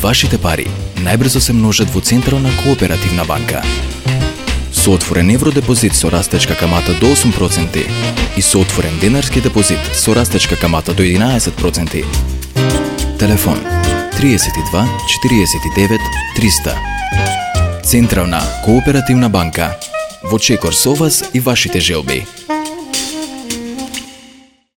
вашите пари најбрзо се множат во Централна кооперативна банка. Со отворен евродепозит со растечка камата до 8% и со отворен денарски депозит со растечка камата до 11%. Телефон 32 49 300 Централна кооперативна банка во чекор со вас и вашите желби.